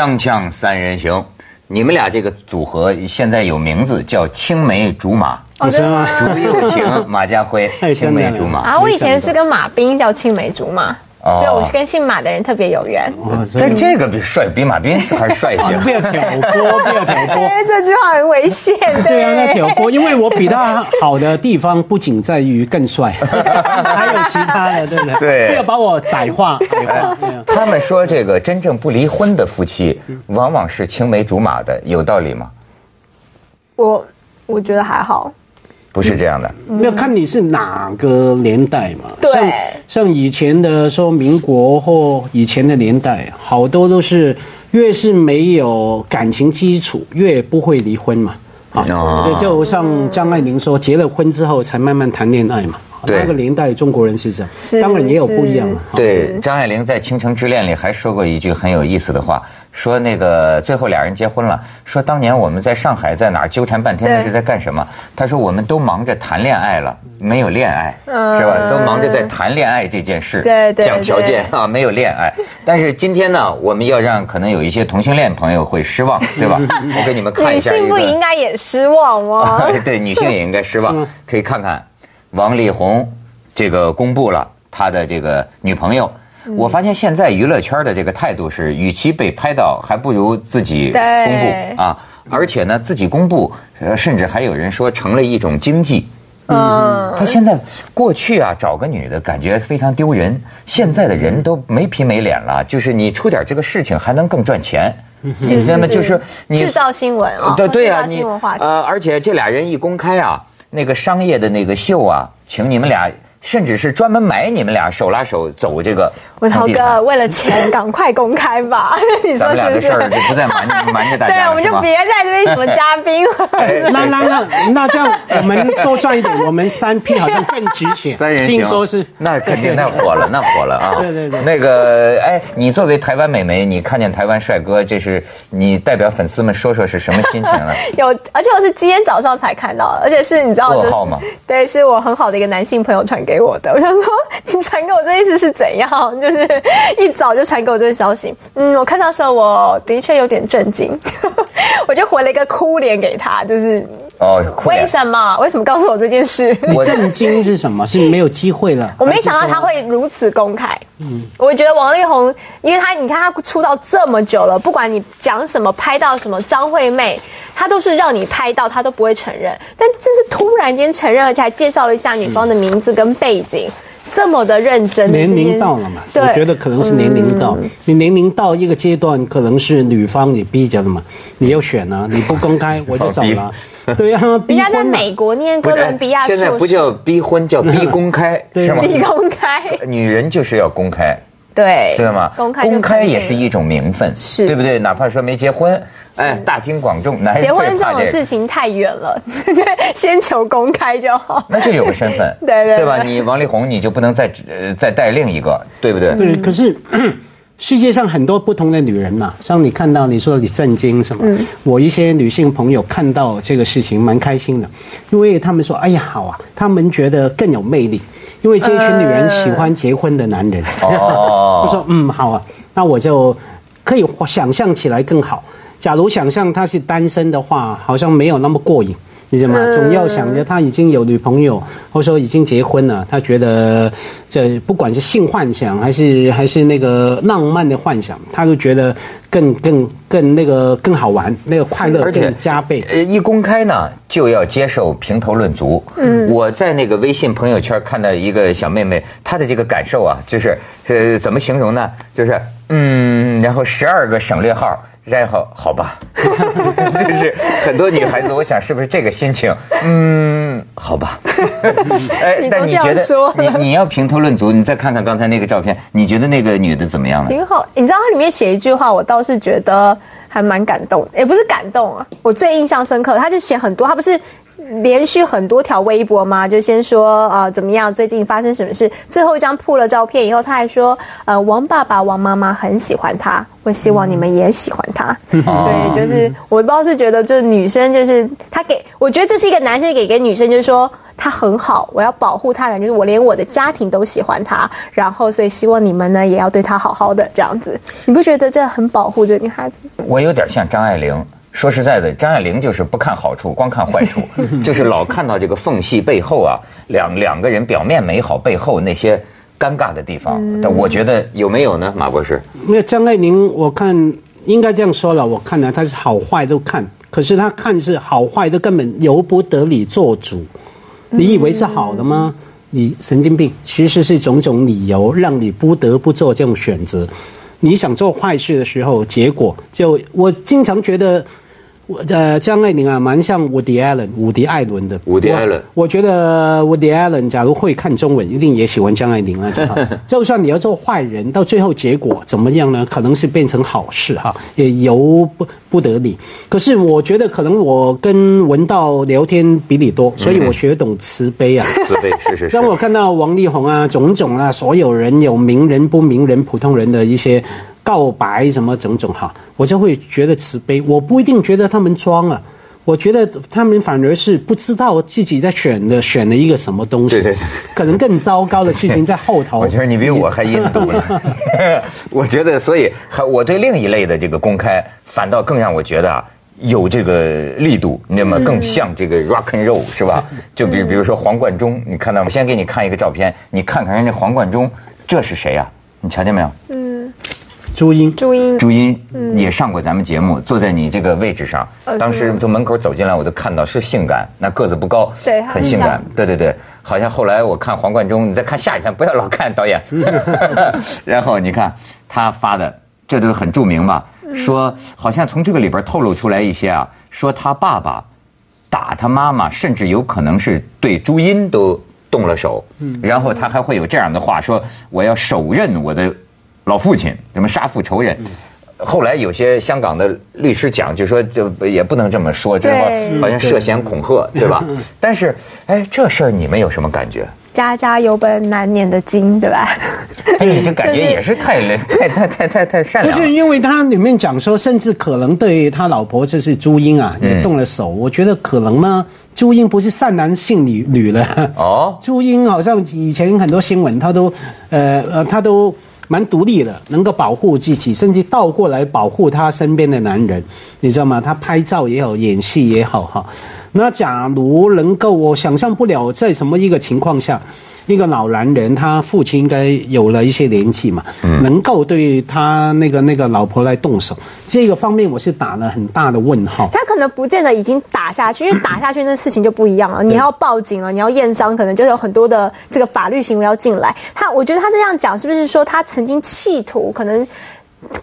锵锵三人行，你们俩这个组合现在有名字叫青梅竹马，不是吗？竹又婷、马家辉，青梅竹马。啊，我以前是跟马斌叫青梅竹马。所以我是跟姓马的人特别有缘。但这个比帅，比马斌还帅一些。不要挑拨，不要挑拨。这句话很危险。对啊，那挑拨，因为我比他好的地方不仅在于更帅，还有其他的，对不对？对。不要把我窄化。他们说这个真正不离婚的夫妻，往往是青梅竹马的，有道理吗？我我觉得还好。不是这样的，要看你是哪个年代嘛。对，像像以前的说民国或以前的年代，好多都是越是没有感情基础，越不会离婚嘛。啊，就像张爱玲说，结了婚之后才慢慢谈恋爱嘛。那个年代中国人是这样，当然也有不一样了。对，张爱玲在《倾城之恋》里还说过一句很有意思的话，说那个最后俩人结婚了，说当年我们在上海在哪儿纠缠半天，那是在干什么？他说我们都忙着谈恋爱了，没有恋爱，是吧？都忙着在谈恋爱这件事，对对讲条件啊，没有恋爱。但是今天呢，我们要让可能有一些同性恋朋友会失望，对吧？我给你们看一下。女性不应该也失望吗？对，女性也应该失望。可以看看。王力宏这个公布了他的这个女朋友，我发现现在娱乐圈的这个态度是，与其被拍到，还不如自己公布啊！而且呢，自己公布，呃，甚至还有人说成了一种经济。嗯，他现在过去啊，找个女的感觉非常丢人，现在的人都没皮没脸了，就是你出点这个事情还能更赚钱，你知道吗？就是制造新闻啊，对对啊，你呃，而且这俩人一公开啊。那个商业的那个秀啊，请你们俩。甚至是专门买你们俩手拉手走这个。文涛哥，为了钱，赶快公开吧！你说是不是？就不再瞒 瞒着大家对，我们就别在这边什么嘉宾了。那那那那这样，我们多赚一点，我们三 P 好像更值钱。三人听说是那肯定那火了，那火了啊！对对对。那个哎，你作为台湾美眉，你看见台湾帅哥，这是你代表粉丝们说说是什么心情了？有，而且我是今天早上才看到的，而且是你知道噩耗吗？对，是我很好的一个男性朋友传给我的。我想说，你传给我这意思是怎样？就是一早就传给我这个消息。嗯，我看到时候我的确有点震惊，我就回了一个哭脸给他，就是哦，为什么？为什么告诉我这件事？你震惊是什么？是没有机会了。我没想到他会如此公开。嗯，我觉得王力宏，因为他你看他出道这么久了，不管你讲什么，拍到什么张惠妹，他都是让你拍到，他都不会承认。但这是突然间承认，而且还介绍了一下女方的名字跟背景。这么的认真，年龄到了嘛？我觉得可能是年龄到，你年龄到一个阶段，可能是女方你逼着的嘛？你要选啊，你不公开我就走了。对啊，人家在美国念哥伦比亚，现在不叫逼婚，叫逼公开，是吗？逼公开，女人就是要公开。对，知道吗？公开公开也是一种名分，是对不对？哪怕说没结婚，哎，大庭广众，男人结婚这种事情太远了，先求公开就好。那就有个身份，对对，对吧？你王力宏，你就不能再呃再带另一个，对不对？对，可是。世界上很多不同的女人嘛，像你看到你说你震惊什么？我一些女性朋友看到这个事情蛮开心的，因为他们说：“哎呀，好啊！”他们觉得更有魅力，因为这一群女人喜欢结婚的男人。哦，我说：“嗯，好啊，那我就可以想象起来更好。假如想象他是单身的话，好像没有那么过瘾。”你知道吗？总要想着他已经有女朋友，或者说已经结婚了，他觉得这不管是性幻想还是还是那个浪漫的幻想，他都觉得更更更那个更好玩，那个快乐更加倍。呃，一公开呢，就要接受评头论足。嗯，我在那个微信朋友圈看到一个小妹妹，她的这个感受啊，就是呃，怎么形容呢？就是嗯，然后十二个省略号。然后好吧，就是很多女孩子，我想是不是这个心情？嗯，好吧。哎，但你觉得你你要评头论足，你再看看刚才那个照片，你觉得那个女的怎么样呢？挺好。你知道它里面写一句话，我倒是觉得还蛮感动，也不是感动啊，我最印象深刻，他就写很多，他不是连续很多条微博嘛，就先说呃怎么样，最近发生什么事，最后一张铺了照片以后，他还说呃王爸爸、王妈妈很喜欢他，我希望你们也喜欢他。所以就是我不知道是觉得就是女生就是他给我觉得这是一个男生给给女生就是说他很好，我要保护他，感觉我连我的家庭都喜欢他，然后所以希望你们呢也要对他好好的这样子，你不觉得这很保护这个女孩子？我有点像张爱玲。说实在的，张爱玲就是不看好处，光看坏处，就是老看到这个缝隙背后啊，两两个人表面美好背后那些尴尬的地方。但我觉得有没有呢，马博士？没有张爱玲，我看应该这样说了，我看来，她是好坏都看，可是她看是好坏都根本由不得你做主。你以为是好的吗？你神经病！其实是种种理由让你不得不做这种选择。你想做坏事的时候，结果就我经常觉得。呃，张爱玲啊，蛮像伍迪·艾伦，伍迪·艾伦的。伍迪·艾伦，我觉得伍迪·艾伦假如会看中文，一定也喜欢张爱玲啊。就算你要做坏人，到最后结果怎么样呢？可能是变成好事哈，也由不不得你。可是我觉得，可能我跟文道聊天比你多，所以我学懂慈悲啊。慈悲是是是。当我看到王力宏啊，种种啊，所有人有名人不名人，普通人的一些。告白什么种种哈，我就会觉得慈悲。我不一定觉得他们装啊，我觉得他们反而是不知道自己在选的选了一个什么东西，对对，可能更糟糕的事情在后头。我觉得你比我还阴毒呢。我觉得，所以还我对另一类的这个公开，反倒更让我觉得啊，有这个力度，那么更像这个 rock and roll 是吧？就比比如说黄贯中，你看到吗？先给你看一个照片，你看看人家黄贯中，这是谁呀？你瞧见没有？嗯。朱茵，朱茵，朱茵也上过咱们节目，坐在你这个位置上。当时从门口走进来，我都看到是性感，那个子不高，对，很性感。对对对，好像后来我看黄贯中，你再看下一篇，不要老看导演。然后你看他发的，这都很著名吧？说好像从这个里边透露出来一些啊，说他爸爸打他妈妈，甚至有可能是对朱茵都动了手。然后他还会有这样的话说：“我要手刃我的。”老父亲什么杀父仇人？后来有些香港的律师讲，就说就也不能这么说，就是说好像涉嫌恐吓，对吧？但是，哎，这事儿你们有什么感觉？家家有本难念的经，对吧？哎，这感觉也是太 太太太太太善良。不是因为他里面讲说，甚至可能对他老婆就是朱茵啊，也动了手。我觉得可能呢，朱茵不是善男信女女了。哦，朱茵好像以前很多新闻，她都呃呃，他都。蛮独立的，能够保护自己，甚至倒过来保护他身边的男人，你知道吗？他拍照也好，演戏也好，哈。那假如能够，我想象不了在什么一个情况下。一个老男人，他父亲应该有了一些年纪嘛，能够对他那个那个老婆来动手，这个方面我是打了很大的问号。他可能不见得已经打下去，因为打下去那事情就不一样了。你要报警了，你要验伤，可能就有很多的这个法律行为要进来。他，我觉得他这样讲，是不是说他曾经企图可能？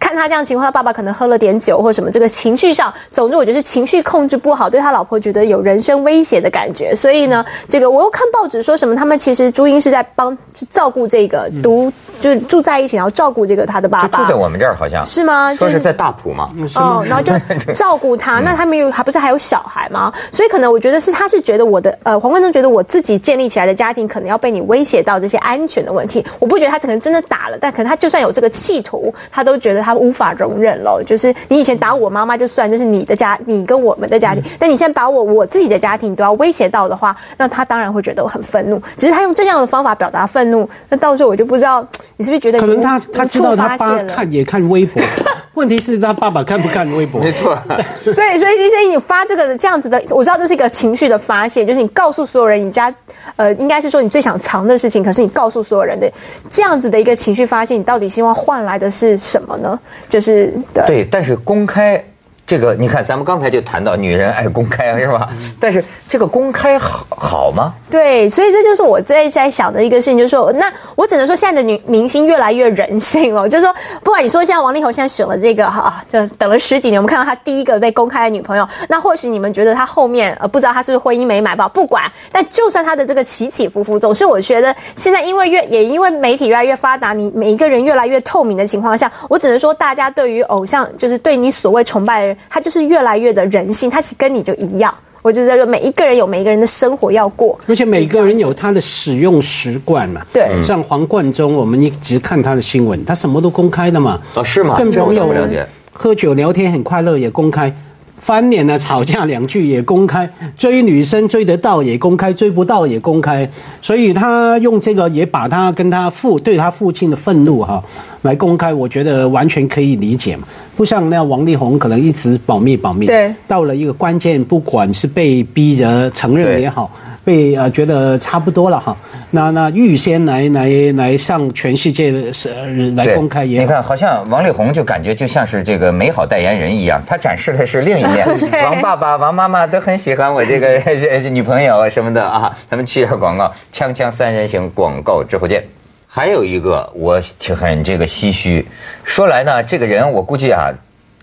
看他这样情况，他爸爸可能喝了点酒或什么，这个情绪上，总之我觉得是情绪控制不好，对他老婆觉得有人身威胁的感觉。所以呢，这个我又看报纸说什么，他们其实朱茵是在帮照顾这个独，就是住在一起，然后照顾这个他的爸爸。就住在我们这儿好像是吗？说是在大埔嘛。哦，然后就照顾他。那他们有还不是还有小孩吗？所以可能我觉得是他是觉得我的呃黄贯中觉得我自己建立起来的家庭可能要被你威胁到这些安全的问题。我不觉得他可能真的打了，但可能他就算有这个企图，他都觉。觉得他无法容忍了，就是你以前打我妈妈就算，就是你的家，你跟我们的家庭，但你现在把我我自己的家庭都要威胁到的话，那他当然会觉得我很愤怒。只是他用这样的方法表达愤怒，那到时候我就不知道你是不是觉得可能他他知道他爸看也看微博，问题是他爸爸看不看微博？没错。所以所以所以你发这个这样子的，我知道这是一个情绪的发泄，就是你告诉所有人你家呃应该是说你最想藏的事情，可是你告诉所有人的这样子的一个情绪发泄，你到底希望换来的是什么？呢，就是对，但是公开。这个你看，咱们刚才就谈到女人爱公开是吧？但是这个公开好好吗？对，所以这就是我在在想的一个事情，就是说，那我只能说现在的女明星越来越人性了。就是说，不管你说现在王力宏现在选了这个哈，就等了十几年，我们看到他第一个被公开的女朋友，那或许你们觉得他后面呃不知道他是不是婚姻美满吧？不管，但就算他的这个起起伏伏，总是我觉得现在因为越也因为媒体越来越发达，你每一个人越来越透明的情况下，我只能说大家对于偶像，就是对你所谓崇拜的人。他就是越来越的人性，他其实跟你就一样。我我就在说，每一个人有每一个人的生活要过，而且每个人有他的使用习惯嘛。对，像黄贯中，我们一直看他的新闻，他什么都公开的嘛。哦，是吗？跟朋友了解，喝酒聊天很快乐也公开。翻脸了，吵架两句也公开，追女生追得到也公开，追不到也公开，所以他用这个也把他跟他父对他父亲的愤怒哈来公开，我觉得完全可以理解嘛。不像那王力宏可能一直保密保密，对，到了一个关键，不管是被逼着承认也好。被呃觉得差不多了哈，那那预先来来来向全世界是来公开也，你看好像王力宏就感觉就像是这个美好代言人一样，他展示的是另一面。王爸爸、王妈妈都很喜欢我这个 女朋友什么的啊，咱们去下广告，锵锵三人行广告之后见。还有一个我挺很这个唏嘘，说来呢，这个人我估计啊。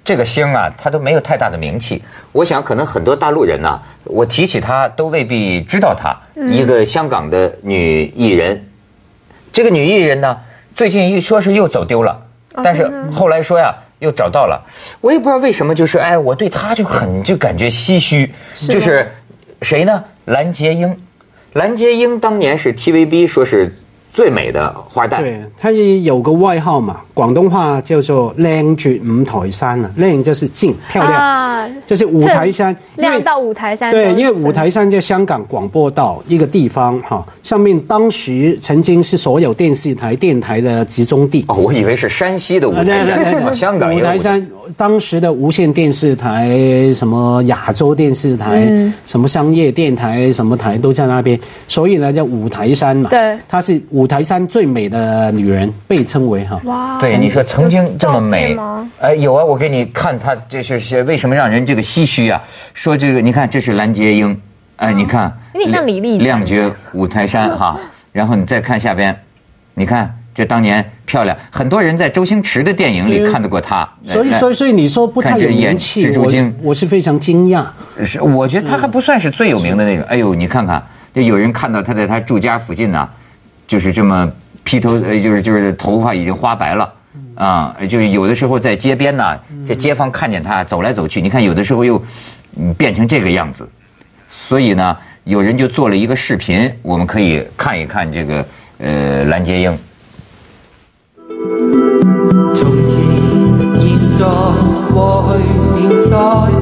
这个星啊，他都没有太大的名气。我想，可能很多大陆人呢，我提起他都未必知道他。一个香港的女艺人，这个女艺人呢，最近一说是又走丢了，但是后来说呀，又找到了。我也不知道为什么，就是哎，我对他就很就感觉唏嘘。就是谁呢？蓝洁瑛。蓝洁瑛当年是 TVB 说是。最美的花旦，对，他有个外号嘛，广东话叫做“靓绝五台山”啊，靓就是静漂亮，就是五台山，亮到五台山。对，因为五台山在香港广播道一个地方哈，上面当时曾经是所有电视台、电台的集中地。哦，我以为是山西的五台山，香港五台山。当时的无线电视台、什么亚洲电视台、什么商业电台、什么台都在那边，所以呢叫五台山嘛。对，她是五台山最美的女人，被称为哈。哇，对，你说曾经这么美，哎，有啊，我给你看她，这是为什么让人这个唏嘘啊？说这个，你看这是蓝洁瑛，哎，你看，有点像李丽。亮绝五台山哈，然后你再看下边，你看。这当年漂亮，很多人在周星驰的电影里看到过她。所以，所以，所以你说不太有名气，我我是非常惊讶。是，我觉得她还不算是最有名的那个。哎呦，你看看，就有人看到她在她住家附近呢，就是这么披头，呃，就是就是头发已经花白了，啊，就是有的时候在街边呢，这街坊看见他走来走去，你看有的时候又变成这个样子，所以呢，有人就做了一个视频，我们可以看一看这个呃蓝洁瑛。在过去，现在。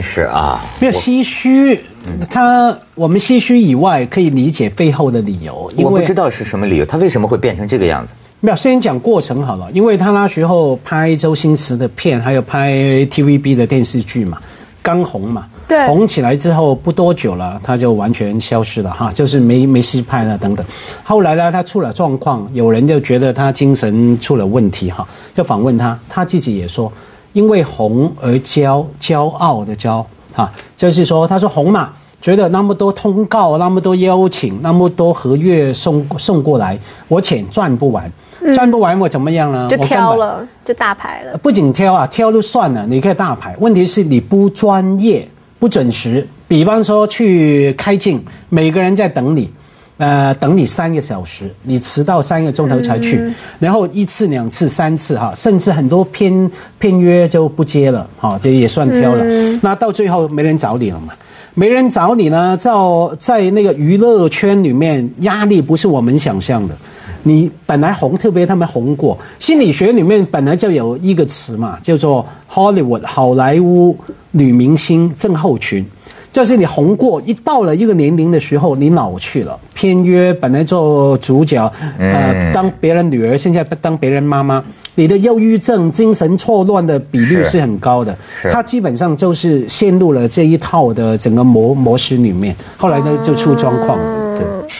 真是啊，没有唏嘘。他我们唏嘘以外，可以理解背后的理由。我不知道是什么理由，他为什么会变成这个样子？没有，先讲过程好了。因为他那时候拍周星驰的片，还有拍 TVB 的电视剧嘛，刚红嘛。对。红起来之后不多久了，他就完全消失了哈，就是没没戏拍了等等。后来呢，他出了状况，有人就觉得他精神出了问题哈，就访问他，他自己也说。因为红而骄骄傲的骄，哈，就是说，他说红嘛，觉得那么多通告，那么多邀请，那么多合约送送过来，我钱赚不完，赚不完我怎么样呢？就挑了，就大牌了。不仅挑啊，挑就算了，你可以大牌，问题是你不专业、不准时。比方说去开镜，每个人在等你。呃，等你三个小时，你迟到三个钟头才去，然后一次、两次、三次哈，甚至很多片片约就不接了，哈，这也算挑了。那到最后没人找你了嘛？没人找你呢，在在那个娱乐圈里面，压力不是我们想象的。你本来红，特别他们红过，心理学里面本来就有一个词嘛，叫做 Hollywood 好莱坞女明星症候群。就是你红过，一到了一个年龄的时候，你老去了。片约本来做主角，呃，当别人女儿，现在不当别人妈妈。你的忧郁症、精神错乱的比率是很高的。他基本上就是陷入了这一套的整个模模式里面，后来呢就出状况。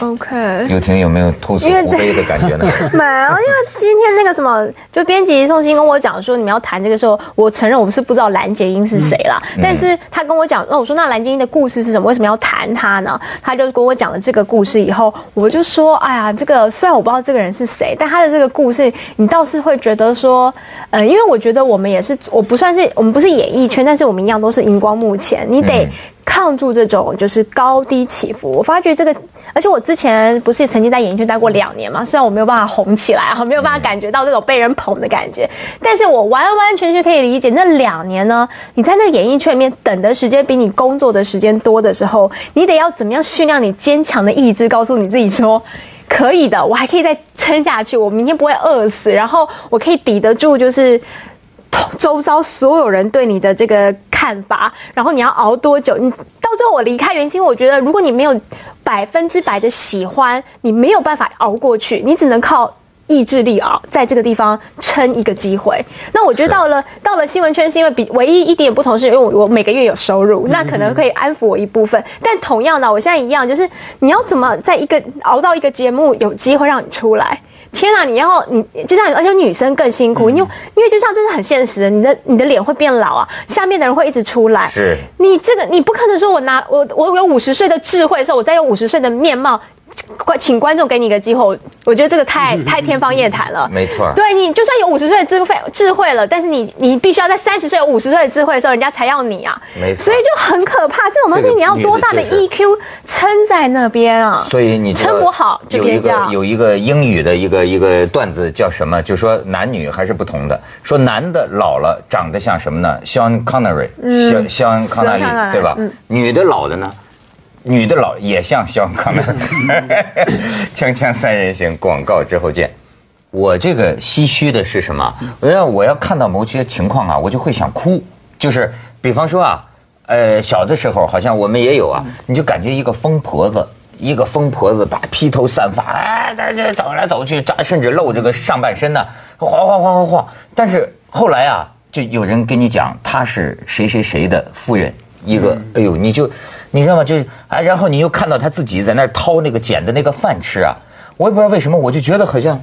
OK，有婷有没有吐因苦悲的感觉呢？没有，因为今天那个什么，就编辑宋鑫跟我讲说，你们要谈这个时候，我承认我们是不知道蓝洁瑛是谁啦。但是他跟我讲，那我说那蓝洁瑛的故事是什么？为什么要谈他呢？他就跟我讲了这个故事以后，我就说，哎呀，这个虽然我不知道这个人是谁，但他的这个故事，你倒是会觉得说，呃，因为我觉得我们也是，我不算是我们不是演艺圈，但是我们一样都是荧光幕前，你得。抗住这种就是高低起伏，我发觉这个，而且我之前不是曾经在演艺圈待过两年嘛，虽然我没有办法红起来哈，没有办法感觉到这种被人捧的感觉，但是我完完全全可以理解那两年呢，你在那演艺圈里面等的时间比你工作的时间多的时候，你得要怎么样训练你坚强的意志，告诉你自己说可以的，我还可以再撑下去，我明天不会饿死，然后我可以抵得住就是。周遭所有人对你的这个看法，然后你要熬多久？你到最后我离开原星，我觉得如果你没有百分之百的喜欢，你没有办法熬过去，你只能靠意志力熬，在这个地方撑一个机会。那我觉得到了到了新闻圈，是因为比唯一一点不同是因为我我每个月有收入，那可能可以安抚我一部分。但同样的，我现在一样，就是你要怎么在一个熬到一个节目有机会让你出来。天啊！你要你就像而且女生更辛苦，因为因为就像这是很现实的，你的你的脸会变老啊，下面的人会一直出来。是，你这个你不可能说我拿我我有五十岁的智慧的时候，我再用五十岁的面貌。观请观众给你一个机会，我觉得这个太 太天方夜谭了。没错，对你就算有五十岁的智慧智慧了，但是你你必须要在三十岁五十岁的智慧的时候，人家才要你啊。没错，所以就很可怕。这种东西你要多大的 EQ 撑在那边啊？所以你撑不好就别叫有一个英语的一个一个段子叫什么？就说男女还是不同的。说男的老了长得像什么呢？Sean Connery，像像康纳利，对吧？女的老的呢？女的老也像肖康的，锵锵三人行广告之后见。我这个唏嘘的是什么？我要我要看到某些情况啊，我就会想哭。就是比方说啊，呃，小的时候好像我们也有啊，你就感觉一个疯婆子，一个疯婆子把披头散发，哎，在这走来走去，甚至露这个上半身呢，晃晃晃晃晃。但是后来啊，就有人跟你讲她是谁谁谁的夫人，一个，哎呦，你就。你知道吗？就哎，然后你又看到他自己在那儿掏那个捡的那个饭吃啊！我也不知道为什么，我就觉得好像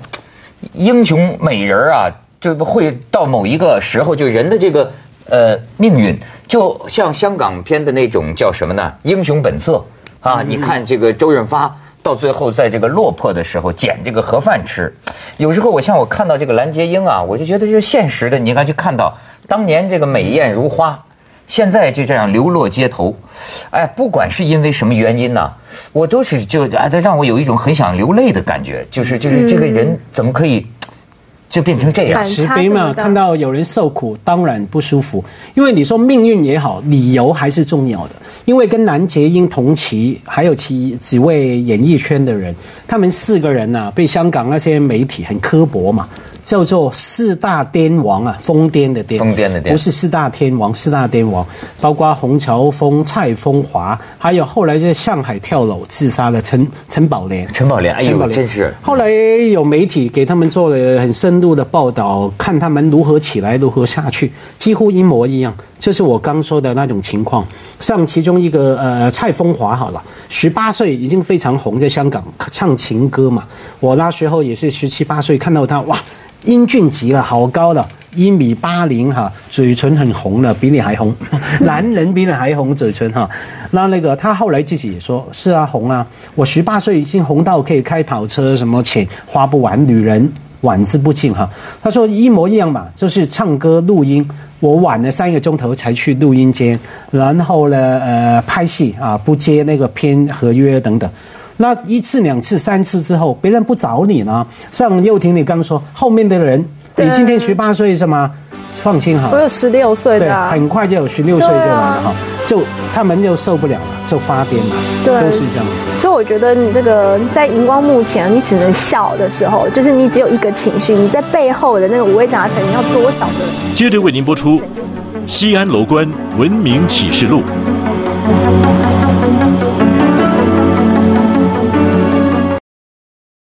英雄美人啊，就会到某一个时候，就人的这个呃命运，就像香港片的那种叫什么呢？英雄本色啊！你看这个周润发到最后在这个落魄的时候捡这个盒饭吃，有时候我像我看到这个蓝洁瑛啊，我就觉得就现实的，你应该去看到当年这个美艳如花。现在就这样流落街头，哎，不管是因为什么原因呢，我都是就哎，他让我有一种很想流泪的感觉，就是就是这个人怎么可以就变成这样？慈悲嘛，看到有人受苦，当然不舒服。因为你说命运也好，理由还是重要的。因为跟南杰英同期，还有其几位演艺圈的人，他们四个人呐，被香港那些媒体很刻薄嘛。叫做四大癫王啊，疯癫的癫，疯癫的癫，不是四大天王，四大癫王包括洪乔峰、蔡枫华，还有后来在上海跳楼自杀的陈陈宝莲。陈宝莲，哎呦，真是。后来有媒体给他们做了很深入的报道，看他们如何起来，如何下去，几乎一模一样。就是我刚说的那种情况。像其中一个呃蔡枫华，好了，十八岁已经非常红，在香港唱情歌嘛。我那时候也是十七八岁，看到他哇。英俊极了，好高的，一米八零哈，嘴唇很红的，比你还红，男人比你还红嘴唇哈。那那个他后来自己也说，是啊，红啊，我十八岁已经红到可以开跑车，什么钱花不完，女人晚之不尽哈。他说一模一样嘛，就是唱歌录音，我晚了三个钟头才去录音间，然后呢，呃，拍戏啊，不接那个片合约等等。那一次、两次、三次之后，别人不找你呢？像又婷，你刚说后面的人，你今天十八岁是吗？放心哈，我有十六岁的，很快就有十六岁就来了哈，就他们就受不了了，就发癫了，对，都是这样子。所以我觉得你这个在荧光幕前，你只能笑的时候，就是你只有一个情绪，你在背后的那个五味杂陈，你要多少个？接着为您播出《西安楼观文明启示录》。